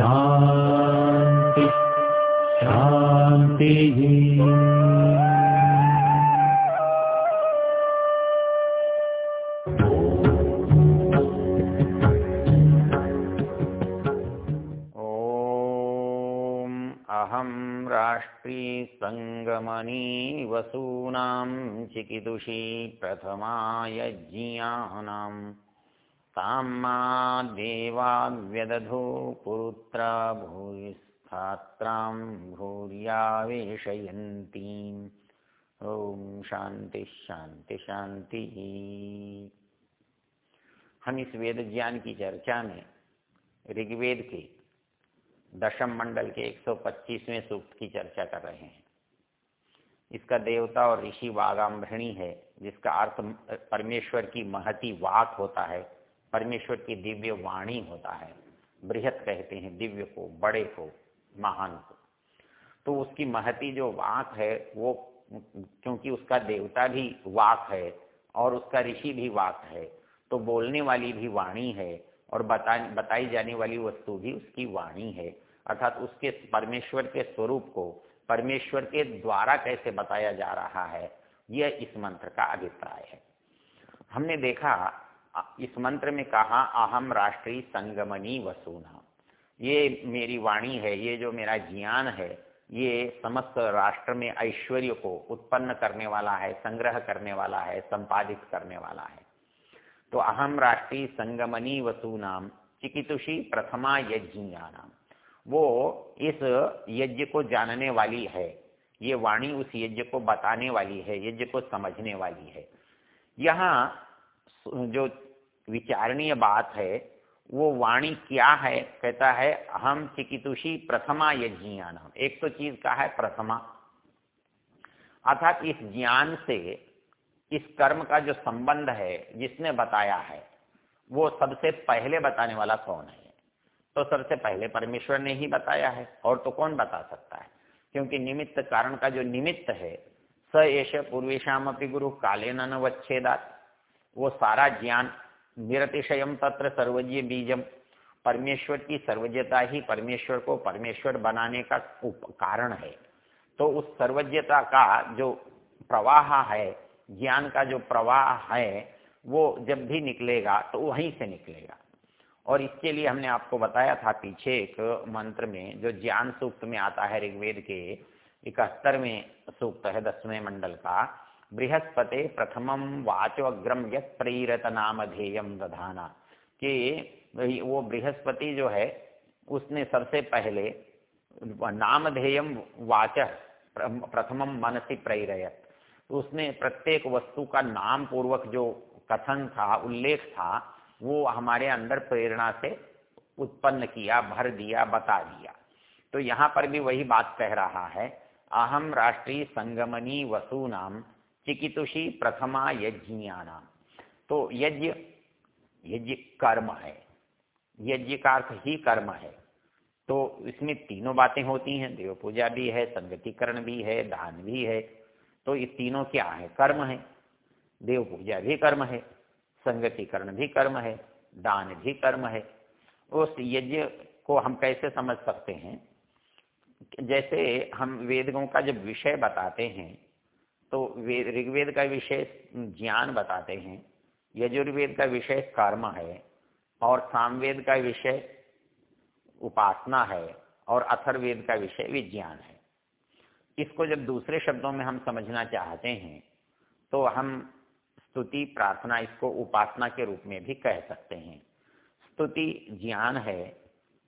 शान्ति अहम् वसूनां चिकिदुषी प्रथमाय ज्ञानाम् वसूनां चिकितुषी प्रथमायज्ञानां तां मा देवाव्यदधो पुरुत्रा ॐ शांति शांति शांति हम इस वेद ज्ञान की चर्चा में ऋग्वेद के दशम मंडल के 125वें सूक्त की चर्चा कर रहे हैं। इसका देवता और ऋषि वागाम्भृणी है, जिसका अर्थ परमेश्वर की महती वाक होता है। परमेश्वर की दिव्य वाणी होता है। बृहत कहते हैं, दिव्य को, बड़े को, महान को। तो उसकी महती जो वाक है, वो क्योंकि उसका देवता भी वाक है और उसका ऋषि भी वाक है तो बोलने वाली भी वाणी है और बता, बताई जाने वाली वस्तु भी उसकी वाणी है। अर्थात उसके परमेश्वर के स्वरूप को परमेश्वर के द्वारा कैसे बताया जा रहा है, यह इस मंत्र का अभिप्राय है। हमने देखा इस मंत्र में कहा अहम राष्ट्रीय संगमनी वसूना। ये मेरी वाणी है, ये जो मेरा ज्ञान है, ये समस्त राष्ट्र में ऐश्वर्य को उत्पन्न करने वाला है, संग्रह करने वाला है, संपादित करने वाला है। तो अहम राष्ट्रीय संगमनी वसूनाम, चिकितुषी प्रथमा यज्ञानाम। वो इस यज्ञ को जानने वाली है, ये वाणी उस यज्ञ को बताने वाली है, यज्ञ को समझने वाली है। यहाँ जो विचारणीय बात है, वो वाणी क्या है? कहता है अहम चिकितुषी प्रथमा यज्ञानाम। एक तो चीज़ का है प्रथमा। अर्थात इस ज्ञान से इस कर्म का जो संबंध है, जिसने बताया है, वो सबसे पहले बताने वाला कौन है? तो सबसे पहले परमेश्वर ने ही बताया है, और तो कौन बता सकता है? क्योंकि निमित्त कारण का जो निमित्त है, स एश पूर्वेशम अपनी गुरु काले न वच्छेदात। वो सारा ज्ञान निरतिशयम तत्र सर्वज्ञ बीजम परमेश्वर की सर्वज्ञता ही परमेश्वर को परमेश्वर बनाने का कारण है। तो उस सर्वज्ञता का जो प्रवाह है, ज्ञान का जो प्रवाह है, वो जब भी निकलेगा तो वहीं से निकलेगा। और इसके लिए हमने आपको बताया था पीछे एक मंत्र में जो ज्ञान सूक्त में आता है ऋग्वेद के इकहत्तरवें सूक्त है, दसवें मंडल का। बृहस्पति प्रथमम वाचो अग्रम यत प्रेरत दधाना। कि वो बृहस्पति जो है, उसने सबसे पहले नामधेयम वाच प्रथमम मनसी प्रेरयत। उसने प्रत्येक वस्तु का नाम पूर्वक जो कथन था, उल्लेख था, वो हमारे अंदर प्रेरणा से उत्पन्न किया, भर दिया, बता दिया। तो यहाँ पर भी वही बात कह रहा है अहम राष्ट्रीय संगमनी वसु नाम चिकितुषी प्रथमा यज्ञानाम तो यज्ञ यज्ञ कर्म है। यज्ञ का अर्थ ही कर्म है। तो इसमें तीनों बातें होती हैं। देव पूजा भी है, संगतिकरण भी है, दान भी है। तो ये तीनों क्या है? कर्म है। देव पूजा भी कर्म है, संगतिकरण भी कर्म है, दान भी कर्म है। उस यज्ञ को हम कैसे समझ सकते हैं? जैसे हम वेदों का जब विषय बताते हैं तो ऋग्वेद का विषय ज्ञान बताते हैं। यजुर्वेद का विषय कर्म है और सामवेद का विषय उपासना है और अथर्वेद का विषय विज्ञान है। इसको जब दूसरे शब्दों में हम समझना चाहते हैं तो हम स्तुति, प्रार्थना इसको उपासना के रूप में भी कह सकते हैं। स्तुति ज्ञान है,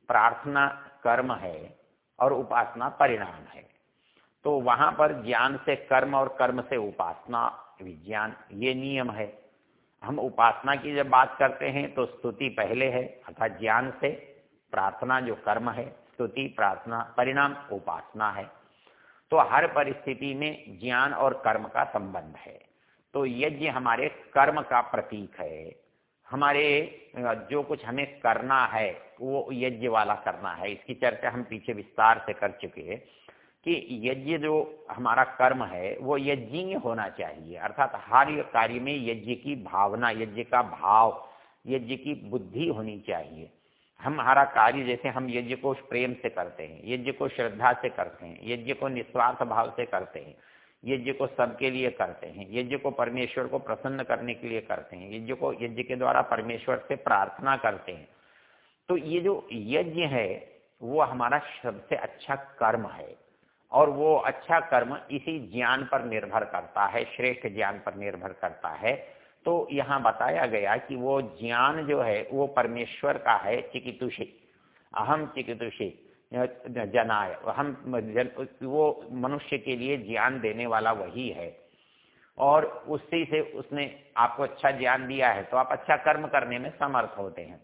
प्रार्थना कर्म है और उपासना परिणाम है। तो वहाँ पर ज्ञान से कर्म और कर्म से उपासना, विज्ञान, ये नियम है। हम उपासना की जब बात करते हैं तो स्तुति पहले है, अर्थात ज्ञान से प्रार्थना जो कर्म है, स्तुति, प्रार्थना, परिणाम, उपासना है। तो हर परिस्थिति में ज्ञान और कर्म का संबंध है। तो यज्ञ हमारे कर्म का प्रतीक है। हमारे, जो कुछ हमें करना है, वो यज्ञ वाला करना है। इसकी चर्चा हम पीछे विस्तार से कर चुके हैं। कि यज्ञ जो हमारा कर्म है, वो यज्ञीय होना चाहिए। अर्थात हर कार्य में यज्ञ की भावना, यज्ञ का भाव, यज्ञ की बुद्धि होनी चाहिए। हम हमारा कार्य जैसे हम यज्ञ को प्रेम से करते हैं, यज्ञ को श्रद्धा से करते हैं, यज्ञ को निस्वार्थ भाव से करते हैं, यज्ञ को सबके लिए करते हैं, यज्ञ को परमेश्वर को प्रसन्न करने के लिए करते हैं, यज्ञ को, यज्ञ के द्वारा परमेश्वर से प्रार्थना करते हैं। तो ये जो यज्ञ है, वो हमारा सबसे अच्छा कर्म है। और वो अच्छा कर्म इसी ज्ञान पर निर्भर करता है श्रेष्ठ ज्ञान पर निर्भर करता है। तो यहाँ बताया गया कि वो ज्ञान जो है वो परमेश्वर का है चिकितुषी। अहम चिकितुषी जनाय। हम जन, वो मनुष्य के लिए ज्ञान देने वाला वही है। और उसी से उसने आपको अच्छा ज्ञान दिया है तो आप अच्छा कर्म करने में समर्थ होते हैं।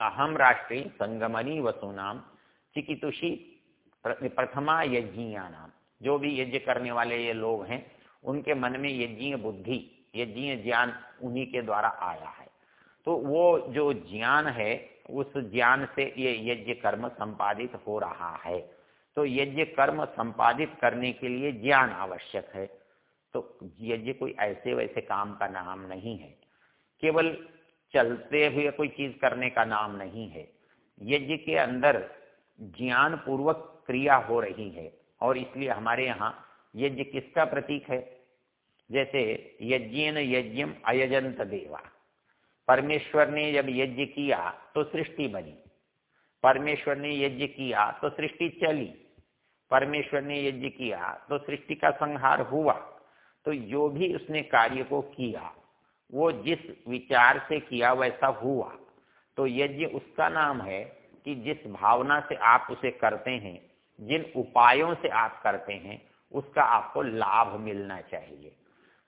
अहम राष्ट्रीय संगमनी वसुनाम चिकितुषी प्रथमा यज्ञिया नाम जो भी यज्ञ करने वाले ये लोग हैं, उनके मन में यज्ञीय बुद्धि, यज्ञीय ज्ञान उन्हीं के द्वारा आया है। तो वो जो ज्ञान है, उस ज्ञान से ये यज्ञ कर्म संपादित हो रहा है। तो यज्ञ कर्म संपादित करने के लिए ज्ञान आवश्यक है। तो यज्ञ कोई ऐसे वैसे काम का नाम नहीं है। केवल चलते हुए कोई चीज़ करने का नाम नहीं है। यज्ञ के अंदर ज्ञान पूर्वक क्रिया हो रही है और इसलिए हमारे यहाँ यज्ञ किसका प्रतीक है? जैसे यज्ञ न यज्ञम अयजंत देवा। परमेश्वर ने जब यज्ञ किया तो सृष्टि बनी। परमेश्वर ने यज्ञ किया तो सृष्टि चली। परमेश्वर ने यज्ञ किया तो सृष्टि का संहार हुआ। तो जो भी उसने कार्य को किया, वो जिस विचार से किया वैसा हुआ। तो यज्ञ उसका नाम है कि जिस भावना से आप उसे करते हैं, जिन उपायों से आप करते हैं, उसका आपको लाभ मिलना चाहिए।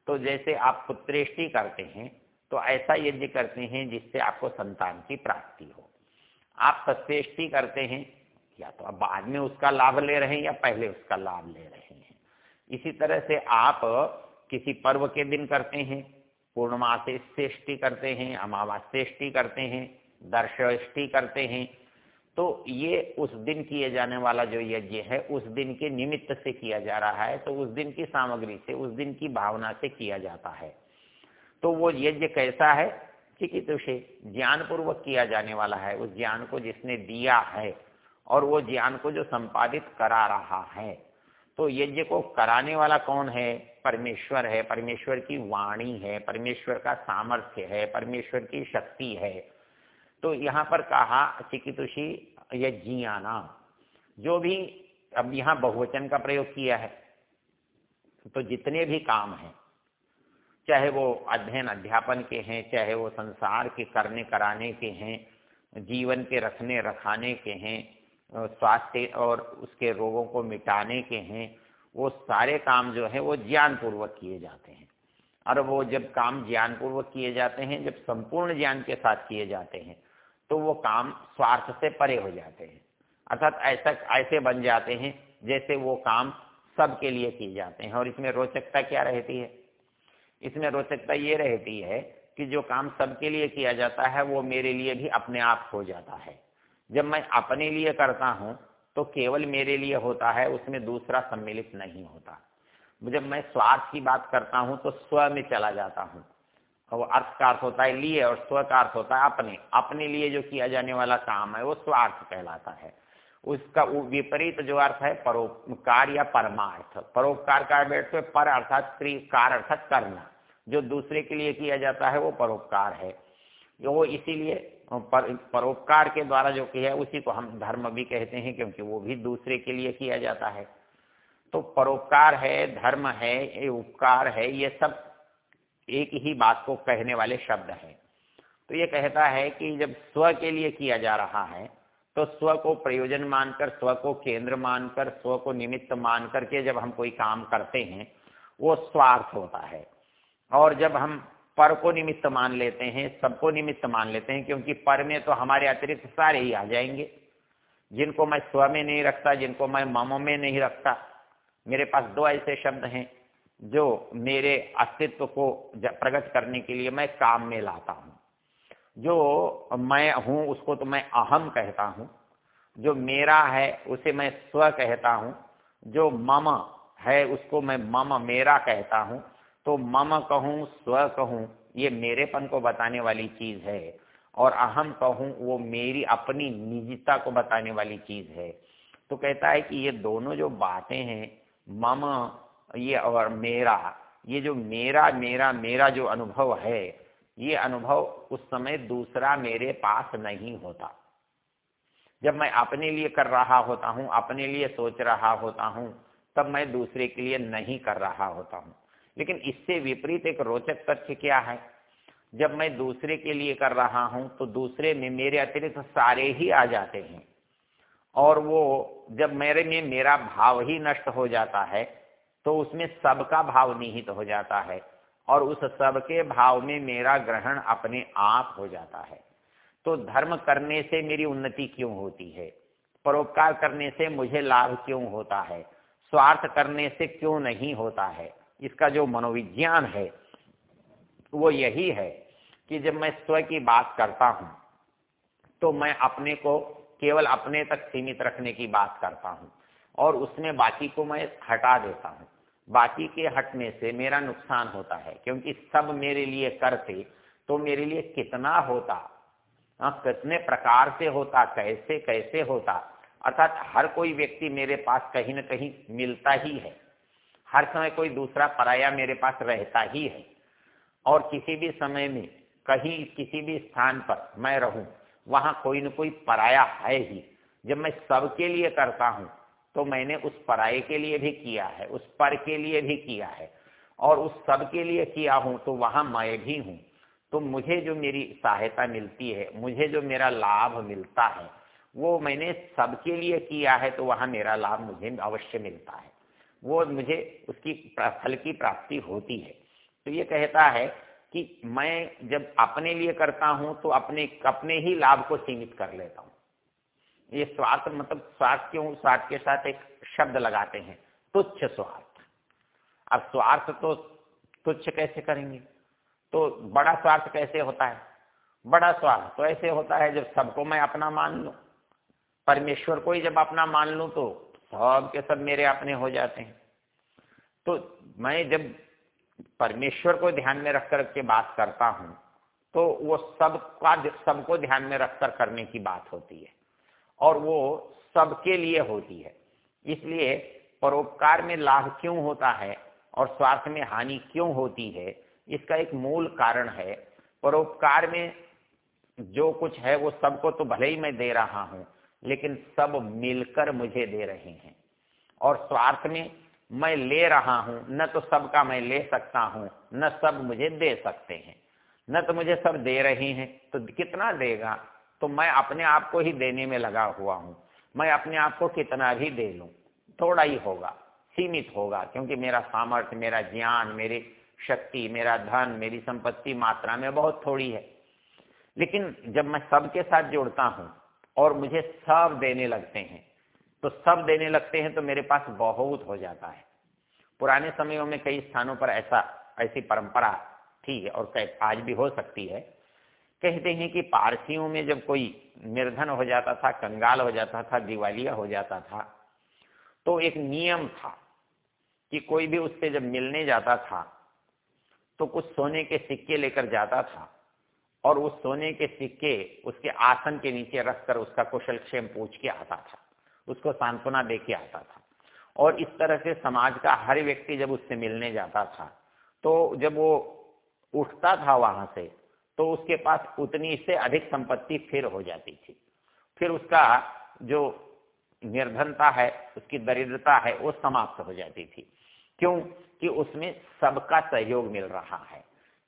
तो जैसे आप पुत्रेष्टि करते हैं तो ऐसा यज्ञ करते हैं जिससे आपको संतान की प्राप्ति हो। आप सत्येष्टि करते हैं, या तो आप बाद में उसका लाभ ले रहे हैं या पहले उसका लाभ ले रहे हैं। इसी तरह से आप किसी पर्व के दिन करते हैं पूर्णमासेष्टि करते हैं अमावास्येष्टि करते हैं दर्शेष्टि करते हैं तो ये उस दिन किए जाने वाला जो यज्ञ है, उस दिन के निमित्त से किया जा रहा है तो उस दिन की सामग्री से, उस दिन की भावना से किया जाता है। तो वो यज्ञ कैसा है? चिकित्से ज्ञान पूर्वक किया जाने वाला है। उस ज्ञान को जिसने दिया है और वो ज्ञान को जो संपादित करा रहा है। तो यज्ञ को कराने वाला कौन है? परमेश्वर है। परमेश्वर की वाणी है, परमेश्वर का सामर्थ्य है, परमेश्वर की शक्ति है। तो यहाँ पर कहा, चिकितुषी यज्ञियाना। जो भी अब यहाँ बहुवचन का प्रयोग किया है तो जितने भी काम हैं, चाहे वो अध्ययन अध्यापन के हैं, चाहे वो संसार के करने कराने के हैं, जीवन के रखने रखाने के हैं, स्वास्थ्य और उसके रोगों को मिटाने के हैं, वो सारे काम जो है, वो ज्ञान पूर्वक किए जाते हैं। और वो जब काम ज्ञान पूर्वक किए जाते हैं, जब संपूर्ण ज्ञान के साथ किए जाते हैं तो वो काम स्वार्थ से परे हो जाते हैं। अर्थात ऐसा, ऐसे बन जाते हैं जैसे वो काम सबके लिए किए जाते हैं। और इसमें रोचकता क्या रहती है? इसमें रोचकता ये रहती है कि जो काम सबके लिए किया जाता है, वो मेरे लिए भी अपने आप हो जाता है। जब मैं अपने लिए करता हूँ तो केवल मेरे लिए होता है, उसमें दूसरा सम्मिलित नहीं होता। जब मैं स्वार्थ की बात करता हूँ तो स्व में चला जाता हूँ। वो अर्थ का अर्थ होता है लिए और स्व का अर्थ होता है अपने। अपने लिए जो किया जाने वाला काम है वो स्वार्थ कहलाता है। उसका विपरीत जो अर्थ है परोपकार या परमार्थ। परोपकार का बैठ पर अर्थात कार अर्थात करना। जो दूसरे के लिए किया जाता है वो परोपकार है। वो इसीलिए पर, परोपकार के द्वारा जो किया है उसी को हम धर्म भी कहते हैं क्योंकि वो भी दूसरे के लिए किया जाता है। तो परोपकार है धर्म है ये उपकार है ये सब एक ही बात को कहने वाले शब्द हैं। तो ये कहता है कि जब स्व के लिए किया जा रहा है तो स्व को प्रयोजन मानकर, स्व को केंद्र मानकर, स्व को निमित्त मान करके जब हम कोई काम करते हैं, वो स्वार्थ होता है। और जब हम पर को निमित्त मान लेते हैं सबको निमित्त मान लेते हैं, क्योंकि पर में तो हमारे अतिरिक्त सारे ही आ जाएँगे। जिनको मैं स्व में नहीं रखता, जिनको मैं मम में नहीं रखता, मेरे पास दो ऐसे शब्द हैं। जो मेरे अस्तित्व को प्रकट करने के लिए मैं काम में लाता हूँ। जो मैं हूँ, उसको तो मैं अहम कहता हूँ। जो मेरा है, उसे मैं स्व कहता हूँ। जो मम है, उसको मैं मम मेरा कहता हूँ। तो मम कहूँ, स्व कहूँ, ये मेरेपन को बताने वाली चीज़ है। और अहम कहूँ, वो मेरी अपनी निजता को बताने वाली चीज़ है। तो कहता है कि ये दोनों जो बातें हैं, मम ये और मेरा, ये जो मेरा मेरा मेरा जो अनुभव है, ये अनुभव उस समय दूसरा मेरे पास नहीं होता। जब मैं अपने लिए कर रहा होता हूँ, अपने लिए सोच रहा होता हूँ, तब मैं दूसरे के लिए नहीं कर रहा होता हूँ। लेकिन इससे विपरीत एक रोचक तथ्य क्या है? जब मैं दूसरे के लिए कर रहा हूँ तो दूसरे में मेरे अतिरिक्त सारे ही आ जाते हैं। और वो जब मेरे में मेरा भाव ही नष्ट हो जाता है तो उसमें सबका भाव निहित हो जाता है और उस सबके भाव में मेरा ग्रहण अपने आप हो जाता है। तो धर्म करने से मेरी उन्नति क्यों होती है? परोपकार करने से मुझे लाभ क्यों होता है? स्वार्थ करने से क्यों नहीं होता है? इसका जो मनोविज्ञान है, वो यही है कि जब मैं स्व की बात करता हूँ तो मैं अपने को केवल अपने तक सीमित रखने की बात करता हूँ और उसमें बाकी को मैं हटा देता हूँ। बाकी के हटने से मेरा नुकसान होता है, क्योंकि सब मेरे लिए करते तो मेरे लिए कितना होता? हाँ कितने प्रकार से होता, कैसे कैसे होता? अर्थात हर कोई व्यक्ति मेरे पास कहीं न कहीं मिलता ही है। हर समय कोई दूसरा पराया मेरे पास रहता ही है। और किसी भी समय में, कहीं, किसी भी स्थान पर मैं रहूँ, वहाँ कोई न कोई पराया है ही। जब मैं सबके लिए करता हूँ तो मैंने उस पराये के लिए भी किया है, उस पर के लिए भी किया है, और उस सब के लिए किया हूँ तो वहाँ मैं भी हूँ। तो मुझे जो मेरी सहायता मिलती है, मुझे जो मेरा लाभ मिलता है, वो मैंने सबके लिए किया है तो वहाँ मेरा लाभ मुझे अवश्य मिलता है। वो मुझे उसकी फल की प्राप्ति होती है। तो ये कहता है कि मैं जब अपने लिए करता हूँ तो अपने अपने ही लाभ को सीमित कर लेता हूँ। ये स्वार्थ मतलब स्वार्थ क्यों स्वार्थ के साथ एक शब्द लगाते हैं, तुच्छ स्वार्थ। अब स्वार्थ तो तुच्छ कैसे करेंगे? तो बड़ा स्वार्थ कैसे होता है? बड़ा स्वार्थ तो ऐसे होता है जब सबको मैं अपना मान लू, परमेश्वर को ही जब अपना मान लू तो सब के सब मेरे अपने हो जाते हैं। तो मैं जब परमेश्वर को ध्यान में रखकर के बात करता हूँ तो वो सबका सबको ध्यान में रखकर करने की बात होती है। और वो सबके लिए होती है। इसलिए परोपकार में लाभ क्यों होता है और स्वार्थ में हानि क्यों होती है, इसका एक मूल कारण है। परोपकार में जो कुछ है, वो सबको तो भले ही मैं दे रहा हूँ, लेकिन सब मिलकर मुझे दे रहे हैं। और स्वार्थ में मैं ले रहा हूँ, न तो सबका मैं ले सकता हूँ, न सब मुझे दे सकते हैं। न तो मुझे सब दे रहे हैं तो कितना देगा? तो मैं अपने आप को ही देने में लगा हुआ हूँ। मैं अपने आप को कितना भी दे लूँ, थोड़ा ही होगा, सीमित होगा, क्योंकि मेरा सामर्थ्य, मेरा ज्ञान, मेरी शक्ति, मेरा धन, मेरी संपत्ति मात्रा में बहुत थोड़ी है। लेकिन जब मैं सबके साथ जुड़ता हूँ और मुझे सब देने लगते हैं तो सब देने लगते हैं तो मेरे पास बहुत हो जाता है। पुराने समयों में कई स्थानों पर ऐसा, ऐसी परंपरा थी और आज भी हो सकती है कहते हैं कि पारसियों में जब कोई निर्धन हो जाता था, कंगाल हो जाता था, दिवालिया हो जाता था तो एक नियम था कि कोई भी उससे जब मिलने जाता था तो कुछ सोने के सिक्के लेकर जाता था और उस सोने के सिक्के उसके आसन के नीचे रखकर उसका कुशल क्षेम पूछ के आता था, उसको सांत्वना दे के आता था। और इस तरह से समाज का हर व्यक्ति जब उससे मिलने जाता था तो जब वो उठता था वहाँ से तो उसके पास उतनी से अधिक संपत्ति फिर हो जाती थी। फिर उसका जो निर्धनता है, उसकी दरिद्रता है, वो समाप्त हो जाती थी। क्यों? कि उसमें सबका सहयोग मिल रहा है।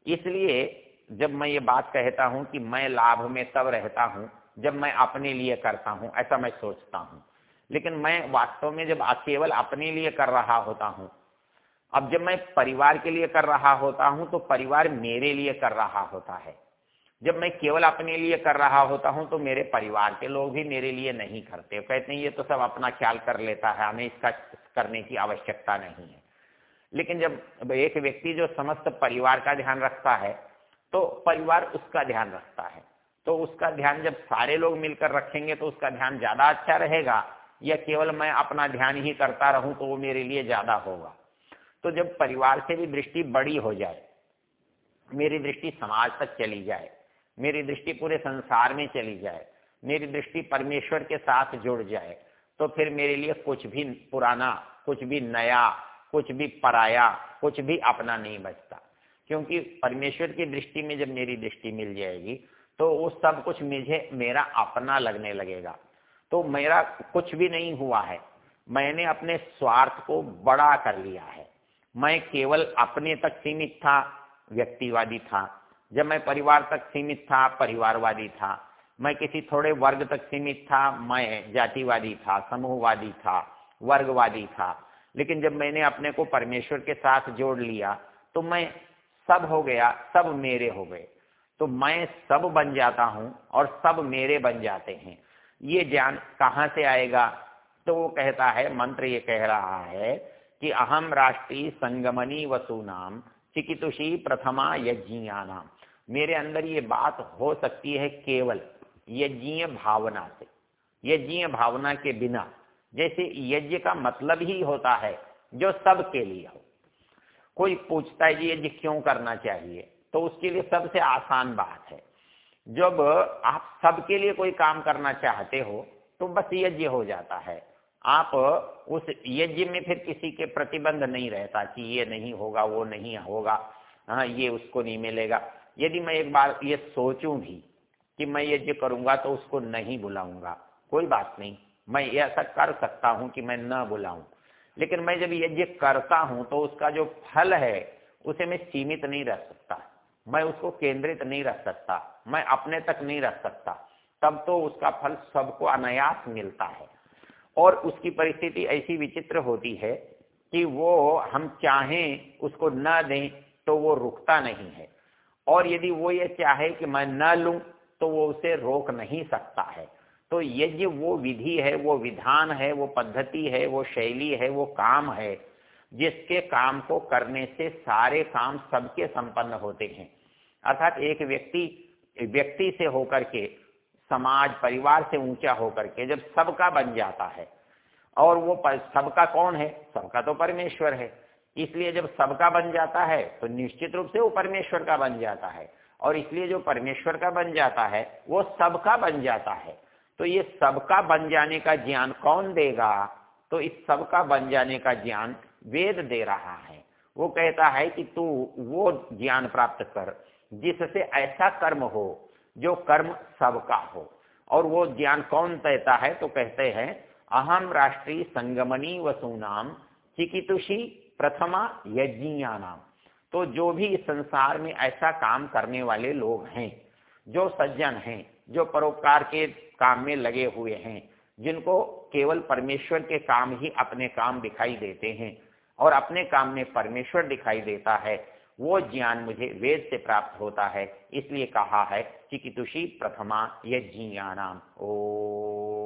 इसलिए जब मैं ये बात कहता हूँ कि मैं लाभ में तब रहता हूँ जब मैं अपने लिए करता हूँ, ऐसा मैं सोचता हूँ। लेकिन मैं वास्तव में जब केवल अपने लिए कर रहा होता हूँ, अब जब मैं परिवार के लिए कर रहा होता हूँ तो परिवार मेरे लिए कर रहा होता है। जब मैं केवल अपने लिए कर रहा होता हूँ तो मेरे परिवार के लोग भी मेरे लिए नहीं करते। कहते हैं, ये तो सब अपना ख्याल कर लेता है, हमें इसका करने की आवश्यकता नहीं है। लेकिन जब एक व्यक्ति जो समस्त परिवार का ध्यान रखता है तो परिवार उसका ध्यान रखता है। तो उसका ध्यान जब सारे लोग मिलकर रखेंगे तो उसका ध्यान ज़्यादा अच्छा रहेगा, या केवल मैं अपना ध्यान ही करता रहूँ तो वो मेरे लिए ज़्यादा होगा? तो जब परिवार से भी दृष्टि बड़ी हो जाए, मेरी दृष्टि समाज तक चली जाए मेरी दृष्टि पूरे संसार में चली जाए, मेरी दृष्टि परमेश्वर के साथ जुड़ जाए तो फिर मेरे लिए कुछ भी पुराना, कुछ भी नया, कुछ भी पराया, कुछ भी अपना नहीं बचता। क्योंकि परमेश्वर की दृष्टि में जब मेरी दृष्टि मिल जाएगी तो वो सब कुछ मुझे, मेरा अपना लगने लगेगा। तो मेरा कुछ भी नहीं हुआ है। मैंने अपने स्वार्थ को बड़ा कर लिया है। मैं केवल अपने तक सीमित था, व्यक्तिवादी था। जब मैं परिवार तक सीमित था, परिवारवादी था, मैं किसी थोड़े वर्ग तक सीमित था, मैं जातिवादी था, समूहवादी था, वर्गवादी था। लेकिन जब मैंने अपने को परमेश्वर के साथ जोड़ लिया तो मैं सब हो गया, सब मेरे हो गए। तो मैं सब बन जाता हूँ और सब मेरे बन जाते हैं। ये ज्ञान कहाँ से आएगा? तो वो कहता है, मंत्र ये कह रहा है कि अहम राष्ट्रीय संगमनी वसुनाम चिकितुषी प्रथमा यज्ञियानाम मेरे अंदर ये बात हो सकती है केवल यज्ञीय भावना से। यज्ञीय भावना के बिना। जैसे यज्ञ का मतलब ही होता है जो सब के लिए हो। कोई पूछता है यज्ञ क्यों करना चाहिए? तो उसके लिए सबसे आसान बात है। जब आप सबके लिए कोई काम करना चाहते हो तो बस यज्ञ हो जाता है। आप उस यज्ञ में फिर किसी के प्रतिबंध नहीं रहता कि ये नहीं होगा, वो नहीं होगा हाँ ये उसको नहीं मिलेगा। यदि मैं एक बार ये सोचूं भी कि मैं यज्ञ करूँगा तो उसको नहीं बुलाऊँगा, कोई बात नहीं। मैं ऐसा कर सकता हूँ कि मैं न बुलाऊं। लेकिन मैं जब यज्ञ करता हूँ तो उसका जो फल है, उसे मैं सीमित नहीं रख सकता। मैं उसको केंद्रित नहीं रख सकता। मैं अपने तक नहीं रख सकता। तब तो उसका फल सबको अनायास मिलता है। और उसकी परिस्थिति ऐसी विचित्र होती है कि वो हम चाहें उसको न दें तो वो रुकता नहीं है। और यदि वो ये चाहे कि मैं न लूँ तो वो उसे रोक नहीं सकता है। तो यज्ञ वो विधि है, वो विधान है, वो पद्धति है, वो शैली है, वो काम है, जिसके काम को करने से सारे काम सबके संपन्न होते हैं। अर्थात एक व्यक्ति व्यक्ति से होकर के, समाज, परिवार से ऊँचा होकर के जब सबका बन जाता है, और वो सबका कौन है? सबका तो परमेश्वर है। इसलिए जब सबका बन जाता है तो निश्चित रूप से वो परमेश्वर का बन जाता है। और इसलिए जो परमेश्वर का बन जाता है, वो सबका बन जाता है। तो ये सबका बन जाने का ज्ञान कौन देगा? तो इस सबका बन जाने का ज्ञान वेद दे रहा है। वो कहता है कि तू वो ज्ञान प्राप्त कर, जिससे ऐसा कर्म हो, जो कर्म सबका हो। और वो ज्ञान कौन देता है? तो कहते हैं अहम राष्ट्रीय संगमनी वसुनाम चिकितुषी प्रथमा यज्ञिया नाम तो जो भी इस संसार में ऐसा काम करने वाले लोग हैं, जो सज्जन हैं, जो परोपकार के काम में लगे हुए हैं, जिनको केवल परमेश्वर के काम ही अपने काम दिखाई देते हैं और अपने काम में परमेश्वर दिखाई देता है, वो ज्ञान मुझे वेद से प्राप्त होता है। इसलिए कहा है कि चिकितुषी प्रथमा यज्ञिया नाम ओ